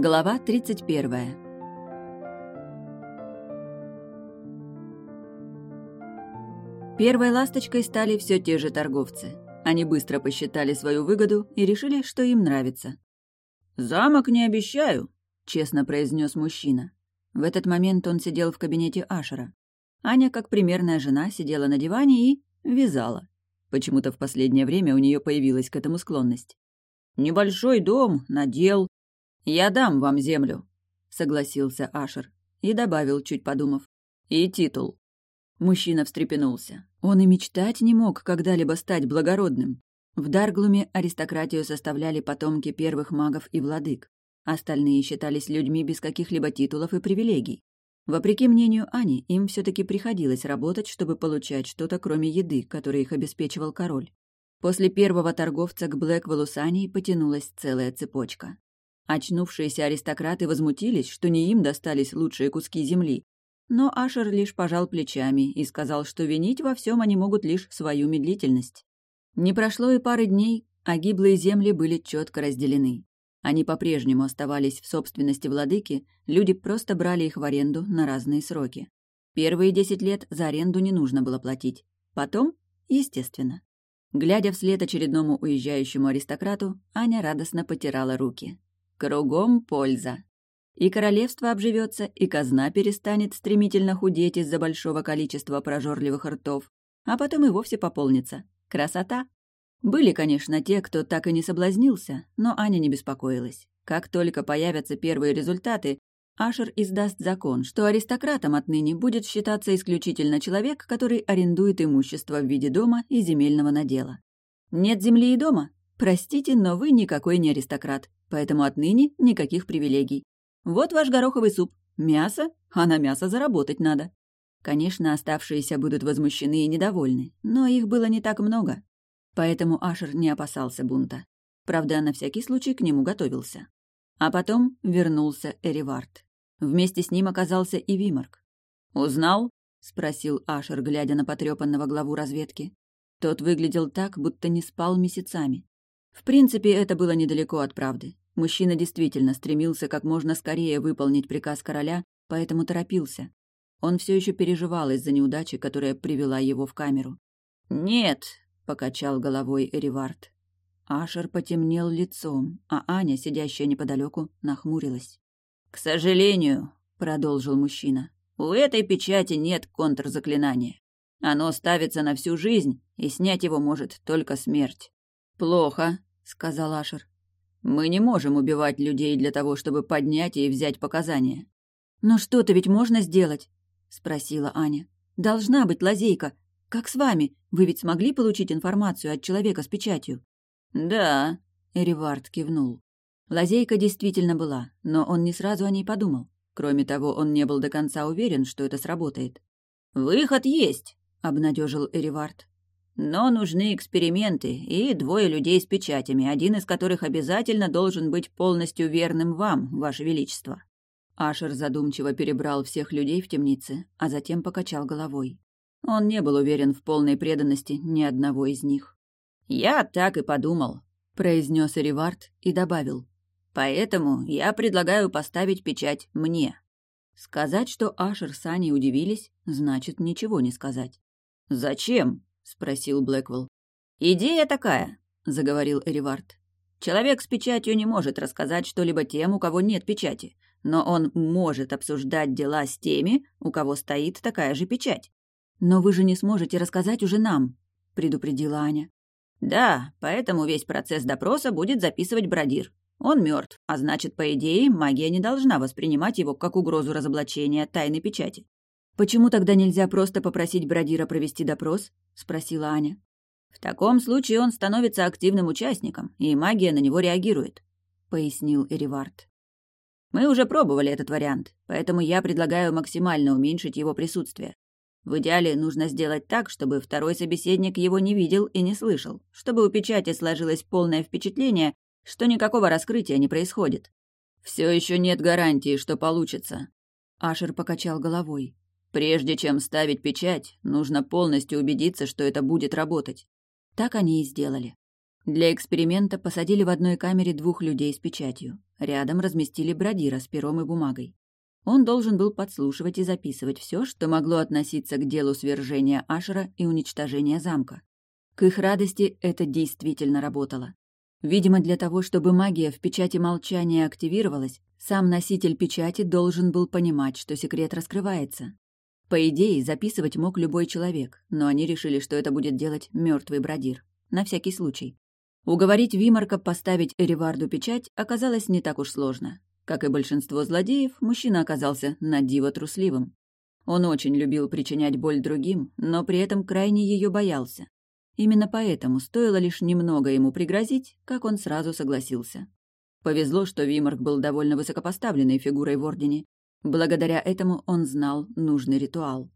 Глава 31. Первой ласточкой стали все те же торговцы. Они быстро посчитали свою выгоду и решили, что им нравится. «Замок не обещаю», — честно произнес мужчина. В этот момент он сидел в кабинете Ашера. Аня, как примерная жена, сидела на диване и вязала. Почему-то в последнее время у нее появилась к этому склонность. «Небольшой дом, надел, «Я дам вам землю», — согласился Ашер и добавил, чуть подумав. «И титул». Мужчина встрепенулся. Он и мечтать не мог когда-либо стать благородным. В Дарглуме аристократию составляли потомки первых магов и владык. Остальные считались людьми без каких-либо титулов и привилегий. Вопреки мнению Ани, им все таки приходилось работать, чтобы получать что-то, кроме еды, которой их обеспечивал король. После первого торговца к Блэквеллу с Аней потянулась целая цепочка. Очнувшиеся аристократы возмутились, что не им достались лучшие куски земли. Но Ашер лишь пожал плечами и сказал, что винить во всем они могут лишь свою медлительность. Не прошло и пары дней, а гиблые земли были четко разделены. Они по-прежнему оставались в собственности владыки, люди просто брали их в аренду на разные сроки. Первые десять лет за аренду не нужно было платить. Потом, естественно. Глядя вслед очередному уезжающему аристократу, Аня радостно потирала руки. Кругом польза. И королевство обживется, и казна перестанет стремительно худеть из-за большого количества прожорливых ртов, а потом и вовсе пополнится. Красота! Были, конечно, те, кто так и не соблазнился, но Аня не беспокоилась. Как только появятся первые результаты, Ашер издаст закон, что аристократом отныне будет считаться исключительно человек, который арендует имущество в виде дома и земельного надела. Нет земли и дома? Простите, но вы никакой не аристократ. Поэтому отныне никаких привилегий. Вот ваш гороховый суп. Мясо? А на мясо заработать надо. Конечно, оставшиеся будут возмущены и недовольны, но их было не так много. Поэтому Ашер не опасался бунта. Правда, на всякий случай к нему готовился. А потом вернулся Эривард. Вместе с ним оказался и Вимарк. «Узнал?» — спросил Ашер, глядя на потрепанного главу разведки. Тот выглядел так, будто не спал месяцами. В принципе, это было недалеко от правды. Мужчина действительно стремился как можно скорее выполнить приказ короля, поэтому торопился. Он все еще переживал из-за неудачи, которая привела его в камеру. «Нет», — покачал головой Эривард. Ашер потемнел лицом, а Аня, сидящая неподалеку, нахмурилась. «К сожалению», — продолжил мужчина, — «у этой печати нет контрзаклинания. Оно ставится на всю жизнь, и снять его может только смерть». «Плохо», сказал Ашер. «Мы не можем убивать людей для того, чтобы поднять и взять показания». «Но что-то ведь можно сделать?» — спросила Аня. «Должна быть лазейка. Как с вами? Вы ведь смогли получить информацию от человека с печатью?» «Да», — Эривард кивнул. Лазейка действительно была, но он не сразу о ней подумал. Кроме того, он не был до конца уверен, что это сработает. «Выход есть», — обнадежил Эривард. Но нужны эксперименты и двое людей с печатями, один из которых обязательно должен быть полностью верным вам, Ваше Величество». Ашер задумчиво перебрал всех людей в темнице, а затем покачал головой. Он не был уверен в полной преданности ни одного из них. «Я так и подумал», — произнес Эривард и добавил. «Поэтому я предлагаю поставить печать мне». Сказать, что Ашер с Аней удивились, значит ничего не сказать. «Зачем?» Спросил Блэквелл. «Идея такая», — заговорил Эривард. «Человек с печатью не может рассказать что-либо тем, у кого нет печати, но он может обсуждать дела с теми, у кого стоит такая же печать». «Но вы же не сможете рассказать уже нам», — предупредила Аня. «Да, поэтому весь процесс допроса будет записывать Бродир. Он мертв, а значит, по идее, магия не должна воспринимать его как угрозу разоблачения тайной печати. «Почему тогда нельзя просто попросить Бродира провести допрос?» — спросила Аня. «В таком случае он становится активным участником, и магия на него реагирует», — пояснил Эривард. «Мы уже пробовали этот вариант, поэтому я предлагаю максимально уменьшить его присутствие. В идеале нужно сделать так, чтобы второй собеседник его не видел и не слышал, чтобы у печати сложилось полное впечатление, что никакого раскрытия не происходит. Все еще нет гарантии, что получится. Ашер покачал головой. Прежде чем ставить печать, нужно полностью убедиться, что это будет работать. Так они и сделали. Для эксперимента посадили в одной камере двух людей с печатью. Рядом разместили бродира с пером и бумагой. Он должен был подслушивать и записывать все, что могло относиться к делу свержения Ашера и уничтожения замка. К их радости это действительно работало. Видимо, для того, чтобы магия в печати молчания активировалась, сам носитель печати должен был понимать, что секрет раскрывается. По идее, записывать мог любой человек, но они решили, что это будет делать мертвый бродир. На всякий случай. Уговорить Вимарка поставить Эриварду печать оказалось не так уж сложно. Как и большинство злодеев, мужчина оказался на диво трусливым. Он очень любил причинять боль другим, но при этом крайне ее боялся. Именно поэтому стоило лишь немного ему пригрозить, как он сразу согласился. Повезло, что Вимарк был довольно высокопоставленной фигурой в Ордене. Благодаря этому он знал нужный ритуал.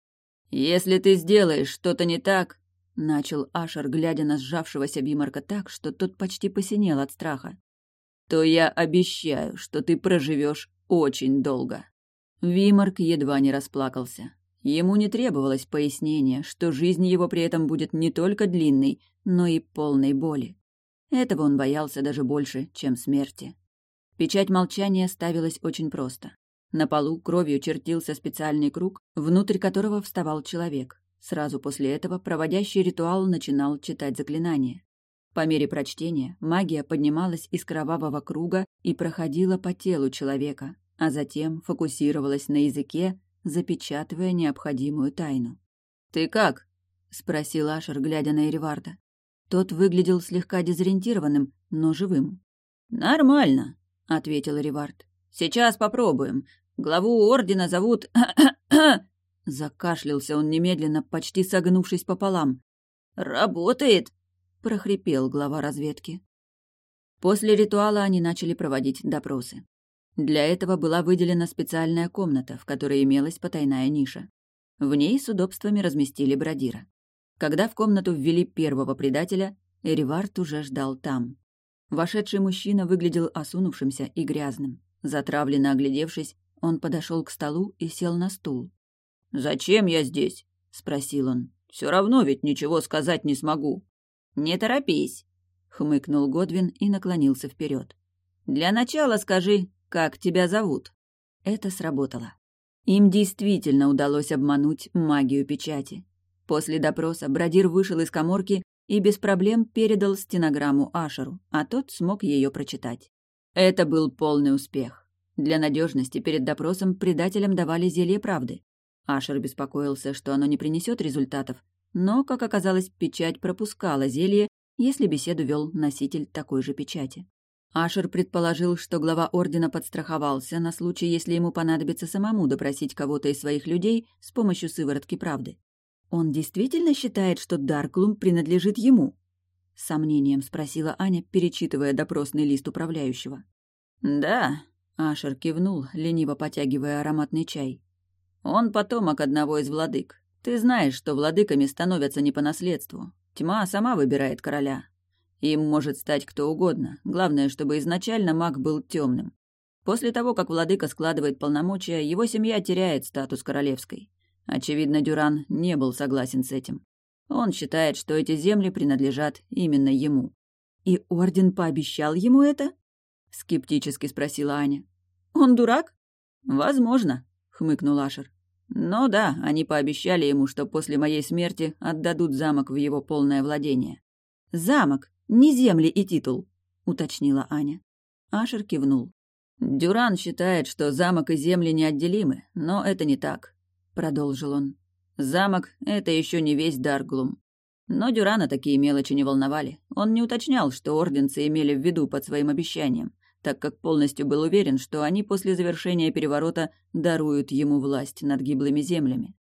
«Если ты сделаешь что-то не так», — начал Ашер, глядя на сжавшегося Вимарка так, что тот почти посинел от страха то я обещаю, что ты проживешь очень долго». Вимарк едва не расплакался. Ему не требовалось пояснения, что жизнь его при этом будет не только длинной, но и полной боли. Этого он боялся даже больше, чем смерти. Печать молчания ставилась очень просто. На полу кровью чертился специальный круг, внутрь которого вставал человек. Сразу после этого проводящий ритуал начинал читать заклинание. По мере прочтения магия поднималась из кровавого круга и проходила по телу человека, а затем фокусировалась на языке, запечатывая необходимую тайну. «Ты как?» — спросил Ашер, глядя на Эриварда. Тот выглядел слегка дезориентированным, но живым. «Нормально», — ответил Эривард. «Сейчас попробуем. Главу ордена зовут...» Закашлялся он немедленно, почти согнувшись пополам. «Работает!» — прохрипел глава разведки. После ритуала они начали проводить допросы. Для этого была выделена специальная комната, в которой имелась потайная ниша. В ней с удобствами разместили бродира. Когда в комнату ввели первого предателя, Эривард уже ждал там. Вошедший мужчина выглядел осунувшимся и грязным. Затравленно оглядевшись, он подошел к столу и сел на стул. «Зачем я здесь?» — спросил он. «Все равно ведь ничего сказать не смогу». «Не торопись», — хмыкнул Годвин и наклонился вперед. «Для начала скажи, как тебя зовут?» Это сработало. Им действительно удалось обмануть магию печати. После допроса Бродир вышел из коморки и без проблем передал стенограмму Ашеру, а тот смог ее прочитать. Это был полный успех. Для надежности перед допросом предателям давали зелье правды. Ашер беспокоился, что оно не принесет результатов, но, как оказалось, печать пропускала зелье, если беседу вел носитель такой же печати. Ашер предположил, что глава ордена подстраховался на случай, если ему понадобится самому допросить кого-то из своих людей с помощью сыворотки правды. «Он действительно считает, что Дарклум принадлежит ему?» — сомнением спросила Аня, перечитывая допросный лист управляющего. «Да», — Ашер кивнул, лениво потягивая ароматный чай. «Он потомок одного из владык. Ты знаешь, что владыками становятся не по наследству. Тьма сама выбирает короля. Им может стать кто угодно. Главное, чтобы изначально маг был темным. После того, как владыка складывает полномочия, его семья теряет статус королевской. Очевидно, Дюран не был согласен с этим. Он считает, что эти земли принадлежат именно ему. «И орден пообещал ему это?» — скептически спросила Аня. «Он дурак?» «Возможно», — хмыкнул Ашер. Но да, они пообещали ему, что после моей смерти отдадут замок в его полное владение. «Замок, не земли и титул», — уточнила Аня. Ашер кивнул. «Дюран считает, что замок и земли неотделимы, но это не так», — продолжил он. «Замок — это еще не весь Дарглум. Но Дюрана такие мелочи не волновали. Он не уточнял, что орденцы имели в виду под своим обещанием так как полностью был уверен, что они после завершения переворота даруют ему власть над гиблыми землями.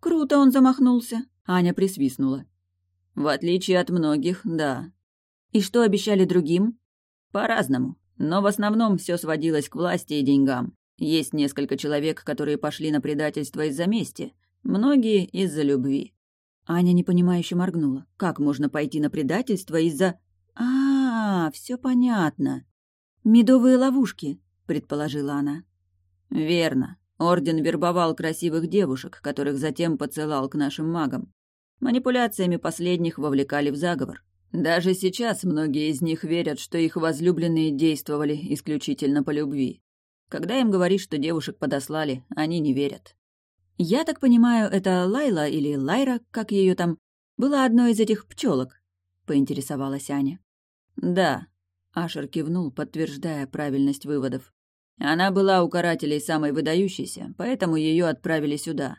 «Круто он замахнулся!» — Аня присвистнула. «В отличие от многих, да». «И что обещали другим?» «По-разному. Но в основном все сводилось к власти и деньгам. Есть несколько человек, которые пошли на предательство из-за мести, многие из-за любви». Аня непонимающе моргнула. «Как можно пойти на предательство из-за...» «А, -а все понятно. «Медовые ловушки», — предположила она. «Верно. Орден вербовал красивых девушек, которых затем поцелал к нашим магам. Манипуляциями последних вовлекали в заговор. Даже сейчас многие из них верят, что их возлюбленные действовали исключительно по любви. Когда им говоришь, что девушек подослали, они не верят. Я так понимаю, это Лайла или Лайра, как ее там, была одной из этих пчелок, поинтересовалась Аня. Да, Ашер кивнул, подтверждая правильность выводов. Она была у карателей самой выдающейся, поэтому ее отправили сюда.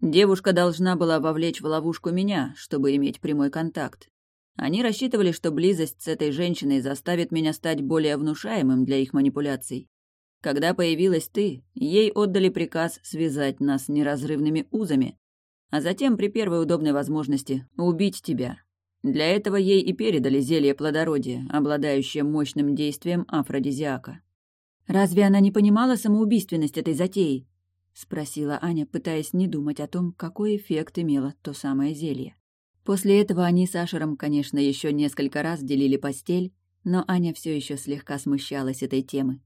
Девушка должна была вовлечь в ловушку меня, чтобы иметь прямой контакт. Они рассчитывали, что близость с этой женщиной заставит меня стать более внушаемым для их манипуляций. Когда появилась ты, ей отдали приказ связать нас неразрывными узами, а затем при первой удобной возможности убить тебя. Для этого ей и передали зелье плодородия, обладающее мощным действием афродизиака. «Разве она не понимала самоубийственность этой затеи?» — спросила Аня, пытаясь не думать о том, какой эффект имело то самое зелье. После этого они с Ашером, конечно, еще несколько раз делили постель, но Аня все еще слегка смущалась этой темы.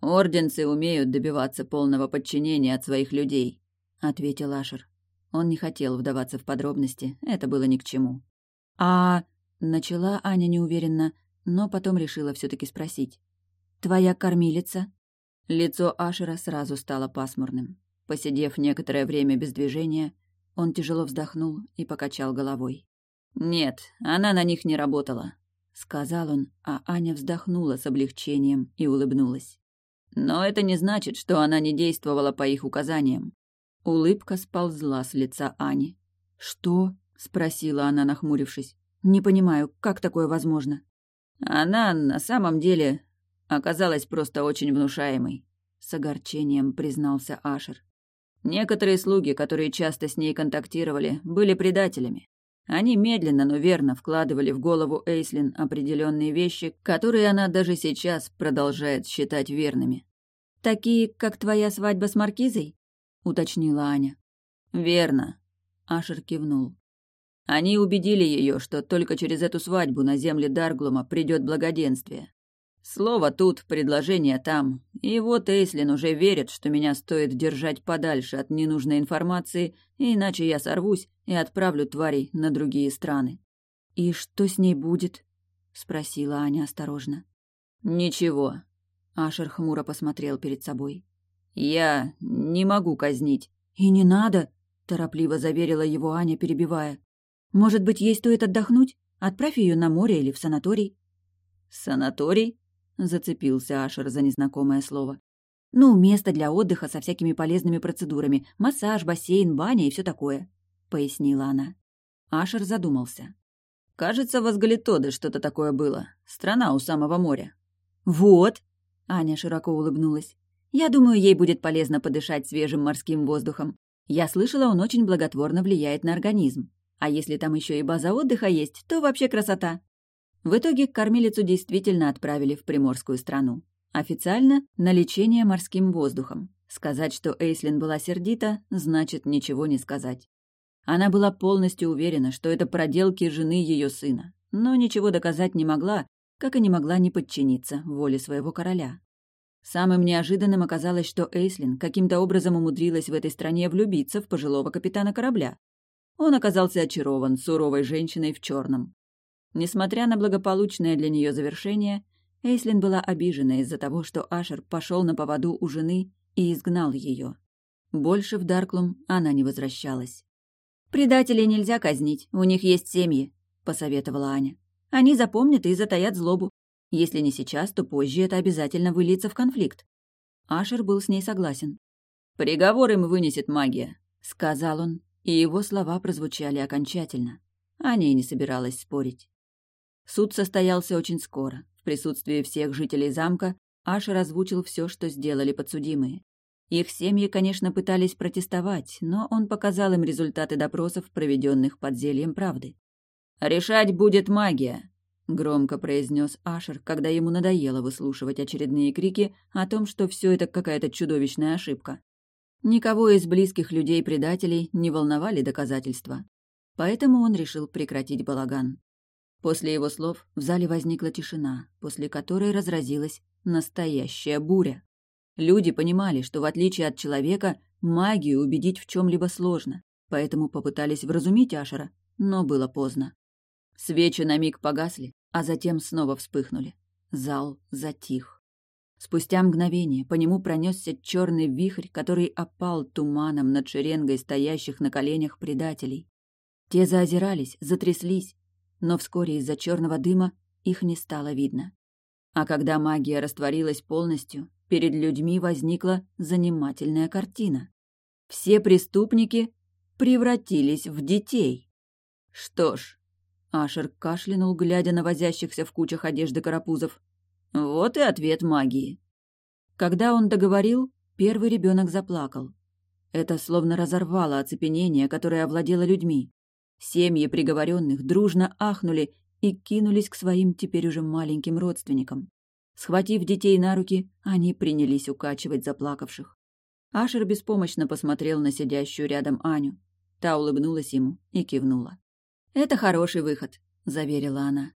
«Орденцы умеют добиваться полного подчинения от своих людей», — ответил Ашер. Он не хотел вдаваться в подробности, это было ни к чему. «А...» — начала Аня неуверенно, но потом решила все таки спросить. «Твоя кормилица?» Лицо Ашера сразу стало пасмурным. Посидев некоторое время без движения, он тяжело вздохнул и покачал головой. «Нет, она на них не работала», — сказал он, а Аня вздохнула с облегчением и улыбнулась. Но это не значит, что она не действовала по их указаниям. Улыбка сползла с лица Ани. «Что?» — спросила она, нахмурившись. «Не понимаю, как такое возможно?» «Она на самом деле оказалась просто очень внушаемой», — с огорчением признался Ашер. «Некоторые слуги, которые часто с ней контактировали, были предателями. Они медленно, но верно вкладывали в голову Эйслин определенные вещи, которые она даже сейчас продолжает считать верными. «Такие, как твоя свадьба с Маркизой?» — уточнила Аня. «Верно», — Ашер кивнул. Они убедили ее, что только через эту свадьбу на земле Дарглума придет благоденствие. Слово тут, предложение там. И вот Эйслин уже верит, что меня стоит держать подальше от ненужной информации, иначе я сорвусь и отправлю тварей на другие страны. «И что с ней будет?» — спросила Аня осторожно. «Ничего». Ашер хмуро посмотрел перед собой. «Я не могу казнить». «И не надо», — торопливо заверила его Аня, перебивая. «Может быть, ей стоит отдохнуть? Отправь ее на море или в санаторий». «Санаторий?» Зацепился Ашер за незнакомое слово. «Ну, место для отдыха со всякими полезными процедурами. Массаж, бассейн, баня и все такое», — пояснила она. Ашер задумался. «Кажется, в Асгалитоде что-то такое было. Страна у самого моря». «Вот!» — Аня широко улыбнулась. «Я думаю, ей будет полезно подышать свежим морским воздухом. Я слышала, он очень благотворно влияет на организм. А если там еще и база отдыха есть, то вообще красота. В итоге кормилицу действительно отправили в приморскую страну. Официально – на лечение морским воздухом. Сказать, что Эйслин была сердита, значит ничего не сказать. Она была полностью уверена, что это проделки жены ее сына, но ничего доказать не могла, как и не могла не подчиниться воле своего короля. Самым неожиданным оказалось, что Эйслин каким-то образом умудрилась в этой стране влюбиться в пожилого капитана корабля. Он оказался очарован суровой женщиной в черном. Несмотря на благополучное для нее завершение, Эйслин была обижена из-за того, что Ашер пошел на поводу у жены и изгнал ее. Больше в Дарклум она не возвращалась. «Предателей нельзя казнить, у них есть семьи», — посоветовала Аня. «Они запомнят и затаят злобу. Если не сейчас, то позже это обязательно выльется в конфликт». Ашер был с ней согласен. «Приговор им вынесет магия», — сказал он, и его слова прозвучали окончательно. Аня не собиралась спорить. Суд состоялся очень скоро. В присутствии всех жителей замка Ашер озвучил все, что сделали подсудимые. Их семьи, конечно, пытались протестовать, но он показал им результаты допросов, проведенных под зельем правды. «Решать будет магия», — громко произнес Ашер, когда ему надоело выслушивать очередные крики о том, что все это какая-то чудовищная ошибка. Никого из близких людей-предателей не волновали доказательства. Поэтому он решил прекратить балаган. После его слов в зале возникла тишина, после которой разразилась настоящая буря. Люди понимали, что в отличие от человека, магию убедить в чем либо сложно, поэтому попытались вразумить Ашера, но было поздно. Свечи на миг погасли, а затем снова вспыхнули. Зал затих. Спустя мгновение по нему пронесся черный вихрь, который опал туманом над шеренгой стоящих на коленях предателей. Те заозирались, затряслись, но вскоре из-за черного дыма их не стало видно. А когда магия растворилась полностью, перед людьми возникла занимательная картина. Все преступники превратились в детей. Что ж, Ашер кашлянул, глядя на возящихся в кучах одежды карапузов. Вот и ответ магии. Когда он договорил, первый ребенок заплакал. Это словно разорвало оцепенение, которое овладело людьми. Семьи приговоренных дружно ахнули и кинулись к своим теперь уже маленьким родственникам. Схватив детей на руки, они принялись укачивать заплакавших. Ашер беспомощно посмотрел на сидящую рядом Аню. Та улыбнулась ему и кивнула. «Это хороший выход», — заверила она.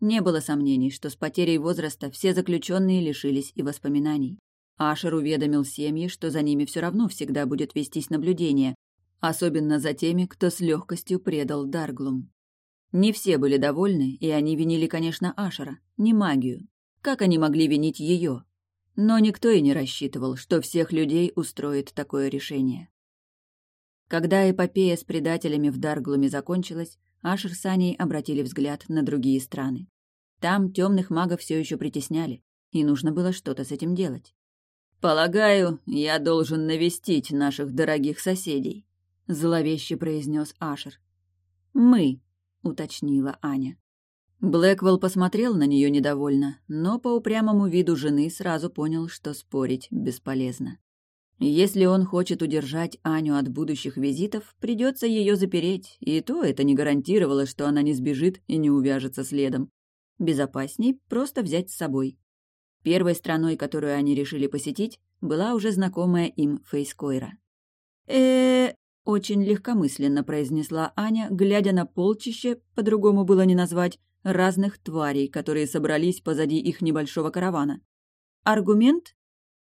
Не было сомнений, что с потерей возраста все заключенные лишились и воспоминаний. Ашер уведомил семьи, что за ними все равно всегда будет вестись наблюдение, особенно за теми, кто с легкостью предал Дарглум. Не все были довольны, и они винили, конечно, Ашера, не магию. Как они могли винить ее? Но никто и не рассчитывал, что всех людей устроит такое решение. Когда эпопея с предателями в Дарглуме закончилась, Ашер с Аней обратили взгляд на другие страны. Там темных магов все еще притесняли, и нужно было что-то с этим делать. «Полагаю, я должен навестить наших дорогих соседей», — зловеще произнес Ашер. «Мы», — уточнила Аня. Блэквелл посмотрел на нее недовольно, но по упрямому виду жены сразу понял, что спорить бесполезно. Если он хочет удержать Аню от будущих визитов, придется ее запереть, и то это не гарантировало, что она не сбежит и не увяжется следом. Безопасней просто взять с собой. Первой страной, которую они решили посетить, была уже знакомая им Фейскойра. э очень легкомысленно произнесла Аня, глядя на полчище, по-другому было не назвать, разных тварей, которые собрались позади их небольшого каравана. Аргумент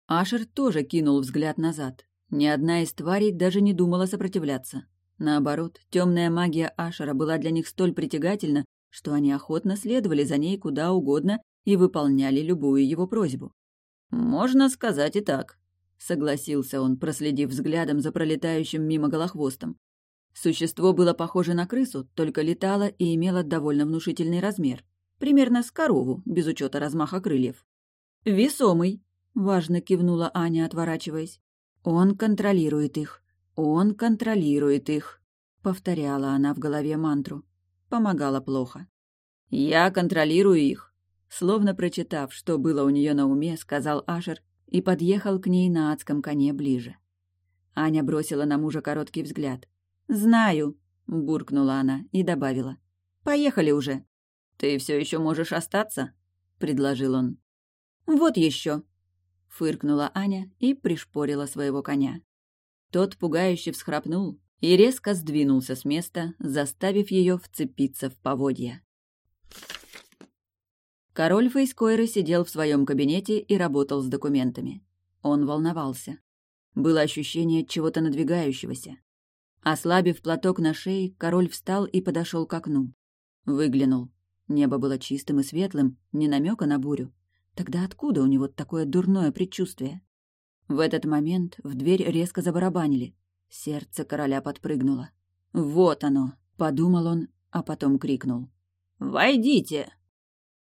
Ашер тоже кинул взгляд назад. Ни одна из тварей даже не думала сопротивляться. Наоборот, темная магия Ашера была для них столь притягательна, что они охотно следовали за ней куда угодно и выполняли любую его просьбу. «Можно сказать и так», — согласился он, проследив взглядом за пролетающим мимо голохвостом. Существо было похоже на крысу, только летало и имело довольно внушительный размер. Примерно с корову, без учета размаха крыльев. «Весомый», Важно кивнула Аня, отворачиваясь. Он контролирует их. Он контролирует их. Повторяла она в голове мантру. Помогала плохо. Я контролирую их. Словно прочитав, что было у нее на уме, сказал Ашер и подъехал к ней на адском коне ближе. Аня бросила на мужа короткий взгляд. «Знаю», — буркнула она и добавила. «Поехали уже». «Ты все еще можешь остаться?» — предложил он. «Вот еще», фыркнула Аня и пришпорила своего коня. Тот пугающе всхрапнул и резко сдвинулся с места, заставив ее вцепиться в поводья. Король Фейскойры сидел в своем кабинете и работал с документами. Он волновался. Было ощущение чего-то надвигающегося. Ослабив платок на шее, король встал и подошел к окну. Выглянул. Небо было чистым и светлым, ни намека на бурю. Тогда откуда у него такое дурное предчувствие? В этот момент в дверь резко забарабанили. Сердце короля подпрыгнуло. «Вот оно!» — подумал он, а потом крикнул. «Войдите!»